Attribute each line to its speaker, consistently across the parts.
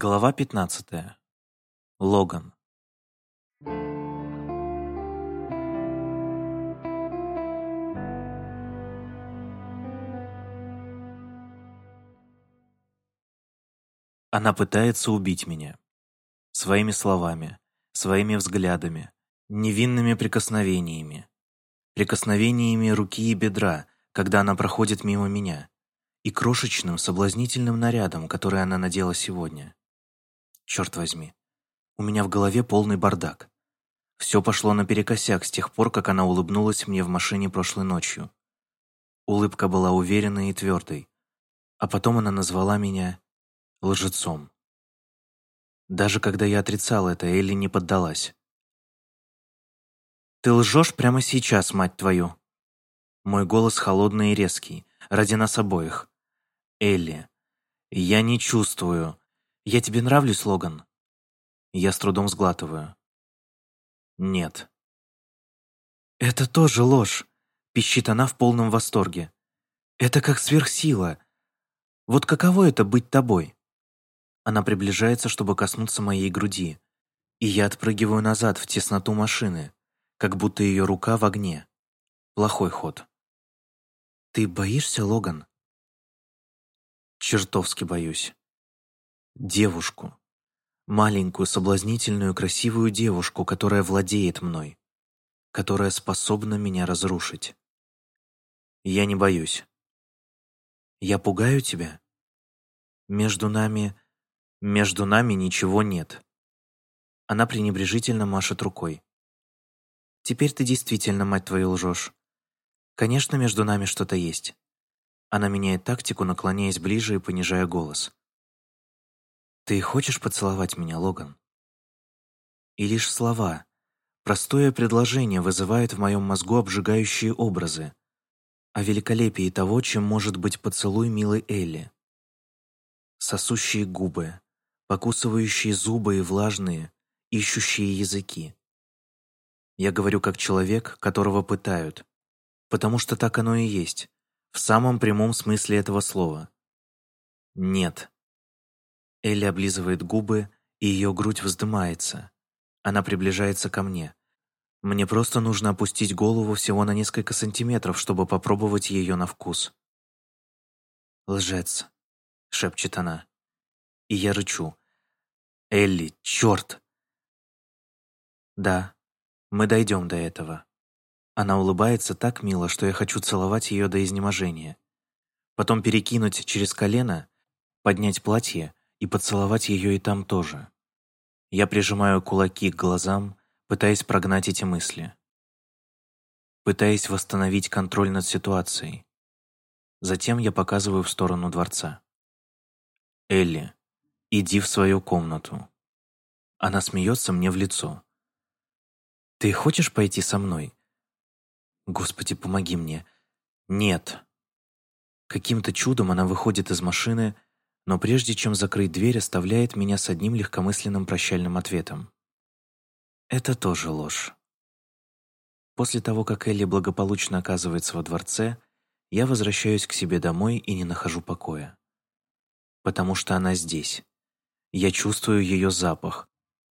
Speaker 1: Глава 15. Логан. Она пытается убить меня. Своими словами, своими взглядами, невинными прикосновениями. Прикосновениями руки и бедра, когда она проходит мимо меня, и крошечным соблазнительным нарядом, который она надела сегодня. Черт возьми, у меня в голове полный бардак. Все пошло наперекосяк с тех пор, как она улыбнулась мне в машине прошлой ночью. Улыбка была уверенной и твердой, а потом она назвала меня лжецом. Даже когда я отрицал это, Элли не поддалась. «Ты лжешь прямо сейчас, мать твою!» Мой голос холодный и резкий, ради нас обоих. «Элли, я не чувствую, «Я тебе нравлюсь, Логан?» Я с трудом сглатываю. «Нет». «Это тоже ложь», — пищит она в полном восторге. «Это как сверхсила. Вот каково это быть тобой?» Она приближается, чтобы коснуться моей груди, и я отпрыгиваю назад в тесноту машины, как будто ее рука в огне. Плохой ход. «Ты боишься, Логан?» «Чертовски боюсь» девушку. Маленькую, соблазнительную, красивую девушку, которая владеет мной, которая способна меня разрушить. Я не боюсь. Я пугаю тебя? Между нами... Между нами ничего нет. Она пренебрежительно машет рукой. Теперь ты действительно, мать твою, лжешь. Конечно, между нами что-то есть. Она меняет тактику, наклоняясь ближе и понижая голос. «Ты хочешь поцеловать меня, Логан?» И лишь слова, простое предложение вызывает в моем мозгу обжигающие образы о великолепии того, чем может быть поцелуй милой Элли. Сосущие губы, покусывающие зубы и влажные, ищущие языки. Я говорю как человек, которого пытают, потому что так оно и есть, в самом прямом смысле этого слова. Нет, Элли облизывает губы, и ее грудь вздымается. Она приближается ко мне. Мне просто нужно опустить голову всего на несколько сантиметров, чтобы попробовать ее на вкус. «Лжец», — шепчет она. И я рычу. «Элли, черт!» «Да, мы дойдем до этого». Она улыбается так мило, что я хочу целовать ее до изнеможения. Потом перекинуть через колено, поднять платье и поцеловать ее и там тоже. Я прижимаю кулаки к глазам, пытаясь прогнать эти мысли. Пытаясь восстановить контроль над ситуацией. Затем я показываю в сторону дворца. «Элли, иди в свою комнату». Она смеется мне в лицо. «Ты хочешь пойти со мной?» «Господи, помоги мне». «Нет». Каким-то чудом она выходит из машины, но прежде чем закрыть дверь, оставляет меня с одним легкомысленным прощальным ответом. Это тоже ложь. После того, как Элли благополучно оказывается во дворце, я возвращаюсь к себе домой и не нахожу покоя. Потому что она здесь. Я чувствую ее запах,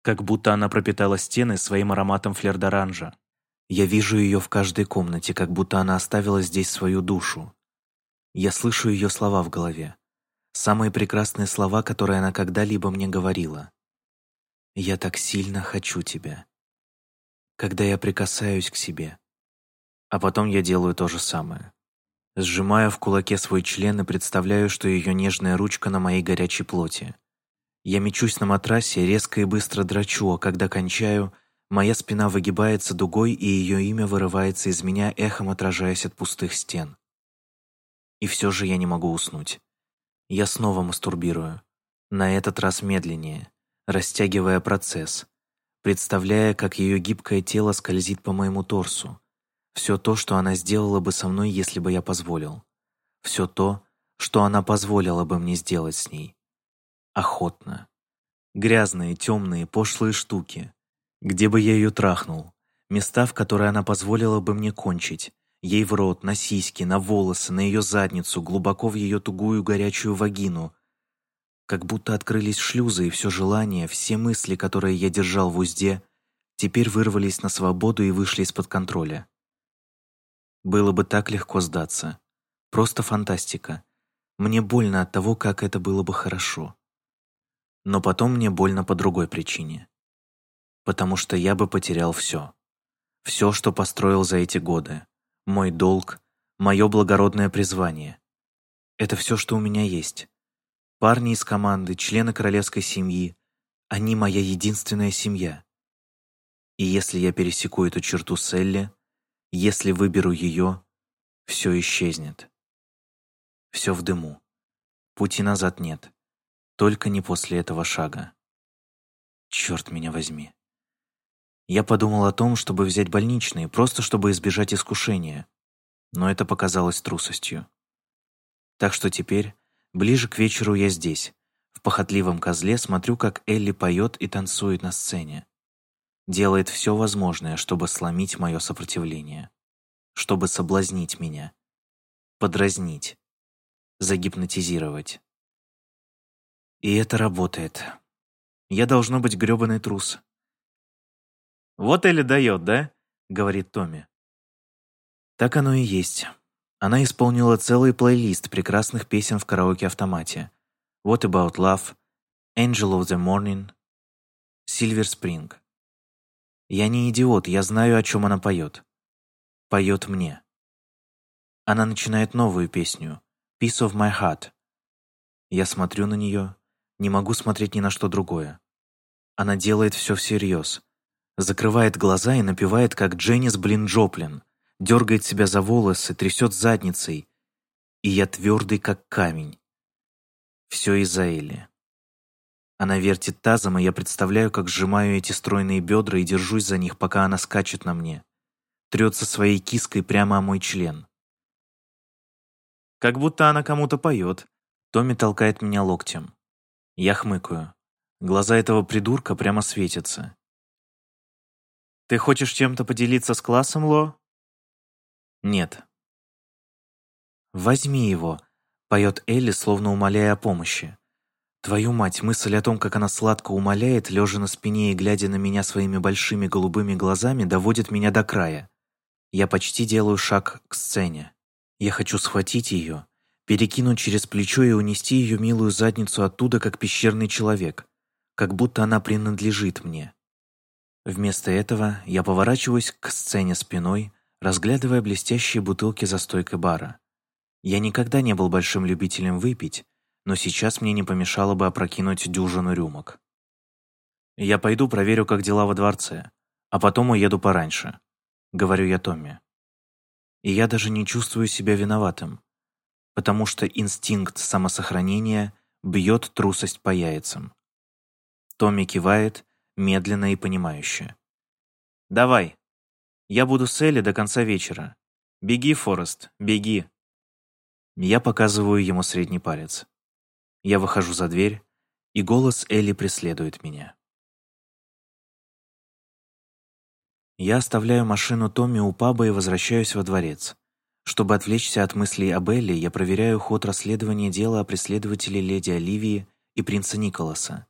Speaker 1: как будто она пропитала стены своим ароматом флердоранжа. Я вижу ее в каждой комнате, как будто она оставила здесь свою душу. Я слышу ее слова в голове. Самые прекрасные слова, которые она когда-либо мне говорила. «Я так сильно хочу тебя». Когда я прикасаюсь к себе. А потом я делаю то же самое. Сжимаю в кулаке свой член и представляю, что ее нежная ручка на моей горячей плоти. Я мечусь на матрасе, резко и быстро драчу, а когда кончаю, моя спина выгибается дугой, и ее имя вырывается из меня, эхом отражаясь от пустых стен. И все же я не могу уснуть. Я снова мастурбирую. На этот раз медленнее, растягивая процесс, представляя, как ее гибкое тело скользит по моему торсу. Все то, что она сделала бы со мной, если бы я позволил. Все то, что она позволила бы мне сделать с ней. Охотно. Грязные, темные, пошлые штуки. Где бы я ее трахнул. Места, в которые она позволила бы мне кончить Ей в рот, на сиськи, на волосы, на ее задницу, глубоко в ее тугую горячую вагину. Как будто открылись шлюзы, и все желания, все мысли, которые я держал в узде, теперь вырвались на свободу и вышли из-под контроля. Было бы так легко сдаться. Просто фантастика. Мне больно от того, как это было бы хорошо. Но потом мне больно по другой причине. Потому что я бы потерял все. Все, что построил за эти годы. Мой долг, мое благородное призвание. Это все, что у меня есть. Парни из команды, члены королевской семьи. Они моя единственная семья. И если я пересеку эту черту с Элли, если выберу ее, все исчезнет. Все в дыму. Пути назад нет. Только не после этого шага. Черт меня возьми. Я подумал о том, чтобы взять больничные, просто чтобы избежать искушения. Но это показалось трусостью. Так что теперь, ближе к вечеру я здесь, в похотливом козле смотрю, как Элли поет и танцует на сцене. Делает все возможное, чтобы сломить мое сопротивление. Чтобы соблазнить меня. Подразнить. Загипнотизировать. И это работает. Я должно быть грёбаный трус. «Вот Элли дает, да?» — говорит Томми. Так оно и есть. Она исполнила целый плейлист прекрасных песен в караоке-автомате. What About Love, Angel of the Morning, Silver Spring. Я не идиот, я знаю, о чем она поет. Поет мне. Она начинает новую песню «Piece of My Heart». Я смотрю на нее, не могу смотреть ни на что другое. Она делает все всерьез. Закрывает глаза и напевает, как Дженнис Блин Джоплин. Дергает себя за волосы, трясет задницей. И я твердый, как камень. Все из-за Элли. Она вертит тазом, и я представляю, как сжимаю эти стройные бедра и держусь за них, пока она скачет на мне. Трется своей киской прямо о мой член. Как будто она кому-то поет. Томми толкает меня локтем. Я хмыкаю. Глаза этого придурка прямо светятся. «Ты хочешь чем-то поделиться с классом, Ло?» «Нет». «Возьми его», — поет Элли, словно умоляя о помощи. Твою мать, мысль о том, как она сладко умоляет, лежа на спине и глядя на меня своими большими голубыми глазами, доводит меня до края. Я почти делаю шаг к сцене. Я хочу схватить ее, перекинуть через плечо и унести ее милую задницу оттуда, как пещерный человек, как будто она принадлежит мне. Вместо этого я поворачиваюсь к сцене спиной, разглядывая блестящие бутылки за стойкой бара. Я никогда не был большим любителем выпить, но сейчас мне не помешало бы опрокинуть дюжину рюмок. «Я пойду проверю, как дела во дворце, а потом уеду пораньше», — говорю я Томми. И я даже не чувствую себя виноватым потому что инстинкт самосохранения бьет трусость по яйцам. Томми кивает, медленно и понимающе. «Давай. Я буду с Элли до конца вечера. Беги, Форест, беги». Я показываю ему средний палец. Я выхожу за дверь, и голос Элли преследует меня. Я оставляю машину Томми у паба и возвращаюсь во дворец. Чтобы отвлечься от мыслей об Элли, я проверяю ход расследования дела о преследователе леди Оливии и принца Николаса.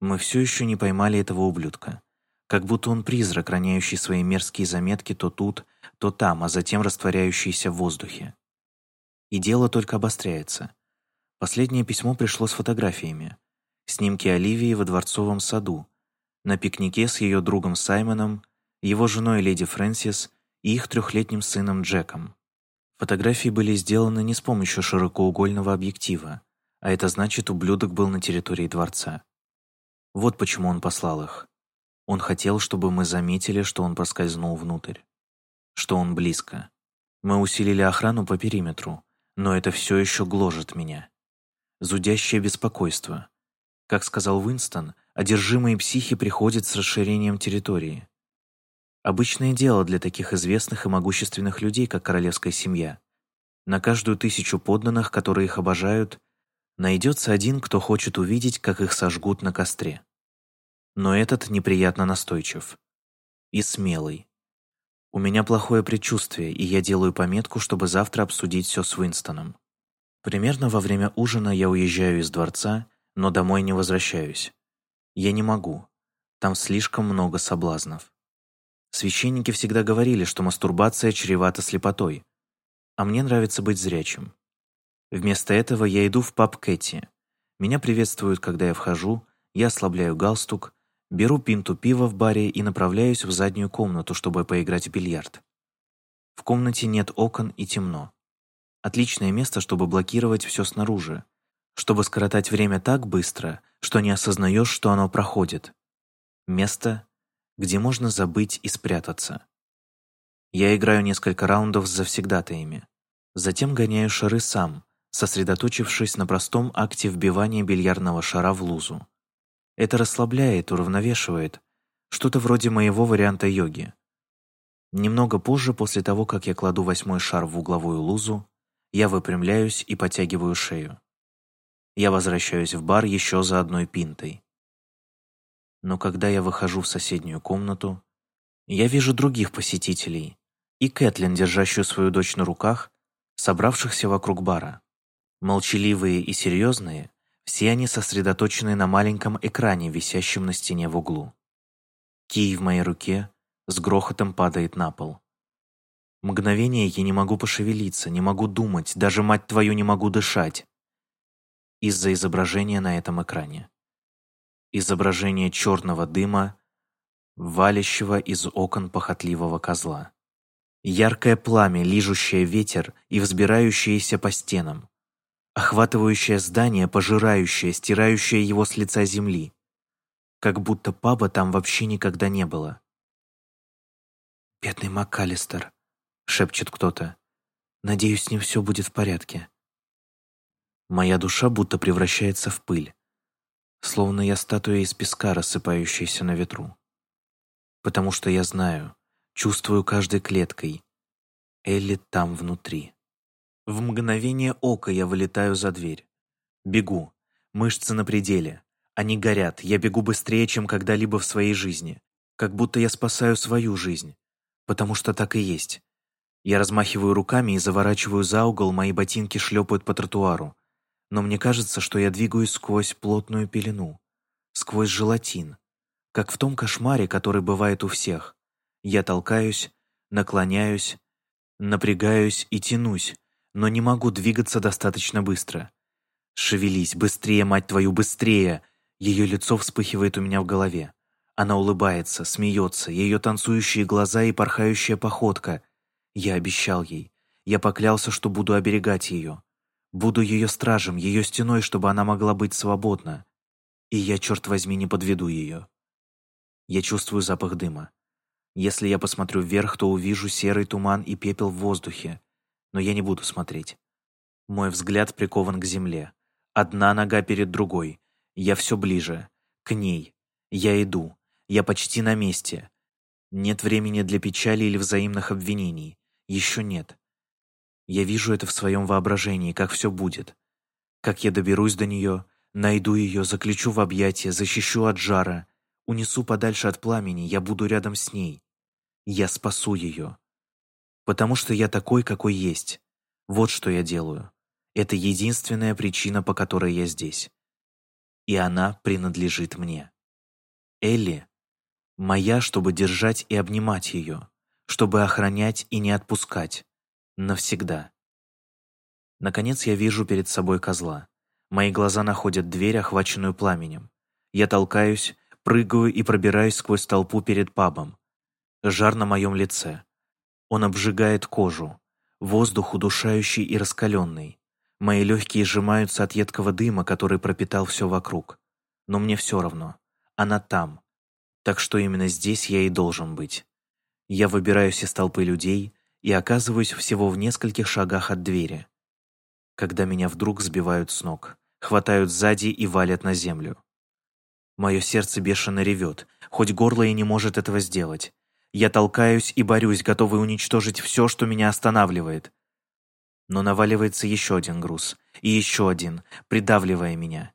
Speaker 1: Мы все еще не поймали этого ублюдка. Как будто он призрак, роняющий свои мерзкие заметки то тут, то там, а затем растворяющийся в воздухе. И дело только обостряется. Последнее письмо пришло с фотографиями. Снимки Оливии во дворцовом саду, на пикнике с ее другом Саймоном, его женой леди Фрэнсис и их трехлетним сыном Джеком. Фотографии были сделаны не с помощью широкоугольного объектива, а это значит, ублюдок был на территории дворца. Вот почему он послал их. Он хотел, чтобы мы заметили, что он проскользнул внутрь. Что он близко. Мы усилили охрану по периметру, но это все еще гложет меня. Зудящее беспокойство. Как сказал Уинстон, одержимые психи приходят с расширением территории. Обычное дело для таких известных и могущественных людей, как королевская семья. На каждую тысячу подданных, которые их обожают, найдется один, кто хочет увидеть, как их сожгут на костре. Но этот неприятно настойчив. И смелый. У меня плохое предчувствие, и я делаю пометку, чтобы завтра обсудить все с Уинстоном. Примерно во время ужина я уезжаю из дворца, но домой не возвращаюсь. Я не могу. Там слишком много соблазнов. Священники всегда говорили, что мастурбация чревата слепотой, а мне нравится быть зрячим. Вместо этого я иду в паб Кэти. Меня приветствуют, когда я вхожу, я ослабляю галстук, беру пинту пива в баре и направляюсь в заднюю комнату, чтобы поиграть в бильярд. В комнате нет окон и темно. Отличное место, чтобы блокировать все снаружи, чтобы скоротать время так быстро, что не осознаешь, что оно проходит. Место, где можно забыть и спрятаться. Я играю несколько раундов с завсегдатаями. Затем гоняю шары сам, сосредоточившись на простом акте вбивания бильярдного шара в лузу. Это расслабляет, уравновешивает, что-то вроде моего варианта йоги. Немного позже, после того, как я кладу восьмой шар в угловую лузу, я выпрямляюсь и подтягиваю шею. Я возвращаюсь в бар еще за одной пинтой. Но когда я выхожу в соседнюю комнату, я вижу других посетителей и Кэтлин, держащую свою дочь на руках, собравшихся вокруг бара. Молчаливые и серьезные, все они сосредоточены на маленьком экране, висящем на стене в углу. Кий в моей руке с грохотом падает на пол. Мгновение я не могу пошевелиться, не могу думать, даже, мать твою, не могу дышать. Из-за изображения на этом экране. Изображение черного дыма, валящего из окон похотливого козла. Яркое пламя, лижущее ветер и взбирающееся по стенам охватывающее здание, пожирающее, стирающее его с лица земли. Как будто паба там вообще никогда не было. «Бедный МакАлистер», — шепчет кто-то. «Надеюсь, с ним все будет в порядке». Моя душа будто превращается в пыль, словно я статуя из песка, рассыпающаяся на ветру. Потому что я знаю, чувствую каждой клеткой. Элли там внутри. В мгновение ока я вылетаю за дверь. Бегу. Мышцы на пределе. Они горят. Я бегу быстрее, чем когда-либо в своей жизни. Как будто я спасаю свою жизнь. Потому что так и есть. Я размахиваю руками и заворачиваю за угол, мои ботинки шлепают по тротуару. Но мне кажется, что я двигаюсь сквозь плотную пелену. Сквозь желатин. Как в том кошмаре, который бывает у всех. Я толкаюсь, наклоняюсь, напрягаюсь и тянусь, но не могу двигаться достаточно быстро. «Шевелись, быстрее, мать твою, быстрее!» Ее лицо вспыхивает у меня в голове. Она улыбается, смеется, ее танцующие глаза и порхающая походка. Я обещал ей. Я поклялся, что буду оберегать ее. Буду ее стражем, ее стеной, чтобы она могла быть свободна. И я, черт возьми, не подведу ее. Я чувствую запах дыма. Если я посмотрю вверх, то увижу серый туман и пепел в воздухе но я не буду смотреть. Мой взгляд прикован к земле. Одна нога перед другой. Я все ближе. К ней. Я иду. Я почти на месте. Нет времени для печали или взаимных обвинений. Еще нет. Я вижу это в своем воображении, как все будет. Как я доберусь до нее, найду ее, заключу в объятия, защищу от жара, унесу подальше от пламени, я буду рядом с ней. Я спасу ее потому что я такой, какой есть. Вот что я делаю. Это единственная причина, по которой я здесь. И она принадлежит мне. Элли моя, чтобы держать и обнимать ее, чтобы охранять и не отпускать. Навсегда. Наконец я вижу перед собой козла. Мои глаза находят дверь, охваченную пламенем. Я толкаюсь, прыгаю и пробираюсь сквозь толпу перед пабом. Жар на моем лице. Он обжигает кожу. Воздух удушающий и раскаленный. Мои легкие сжимаются от едкого дыма, который пропитал все вокруг. Но мне все равно. Она там. Так что именно здесь я и должен быть. Я выбираюсь из толпы людей и оказываюсь всего в нескольких шагах от двери. Когда меня вдруг сбивают с ног, хватают сзади и валят на землю. Мое сердце бешено ревет, хоть горло и не может этого сделать. Я толкаюсь и борюсь, готовый уничтожить все, что меня останавливает. Но наваливается еще один груз, и еще один, придавливая меня.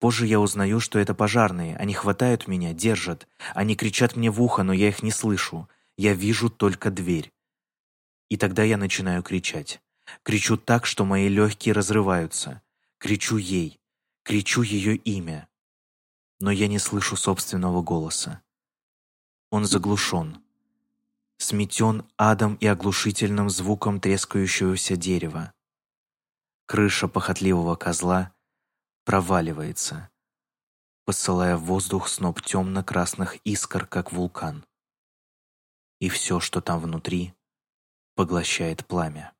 Speaker 1: Позже я узнаю, что это пожарные, они хватают меня, держат. Они кричат мне в ухо, но я их не слышу. Я вижу только дверь. И тогда я начинаю кричать. Кричу так, что мои легкие разрываются. Кричу ей. Кричу ее имя. Но я не слышу собственного голоса. Он заглушен. Сметен адом и оглушительным звуком трескающегося дерева. Крыша похотливого козла проваливается, посылая в воздух сноп темно-красных искр, как вулкан. И все, что там внутри, поглощает пламя.